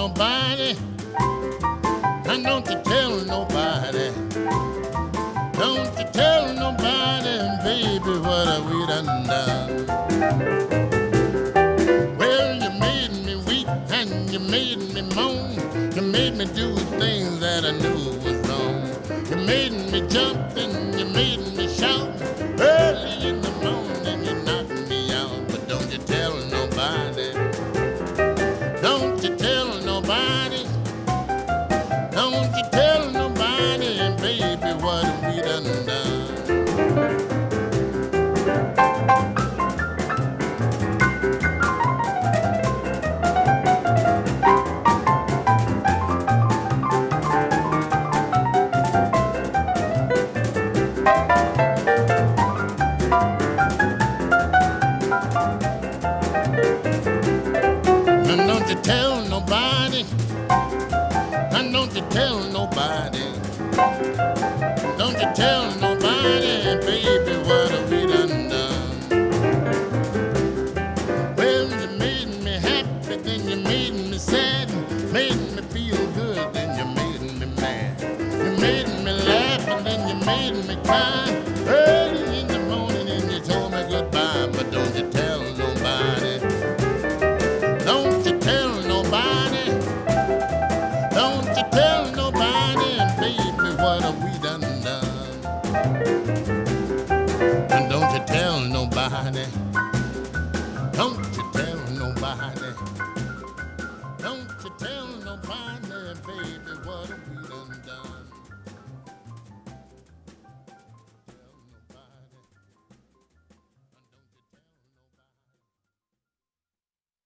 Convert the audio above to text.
nobody. And don't you tell nobody. Don't you tell nobody, baby, what we done done. Well, you made me weep and you made me moan. You made me do things that I knew was wrong. You made me jump and you made me shout early in the And don't you tell nobody. And don't you tell nobody. Early in the morning and you told me goodbye, but don't you tell nobody. Don't you tell nobody. Don't you tell nobody, baby, what have we done don't you tell nobody.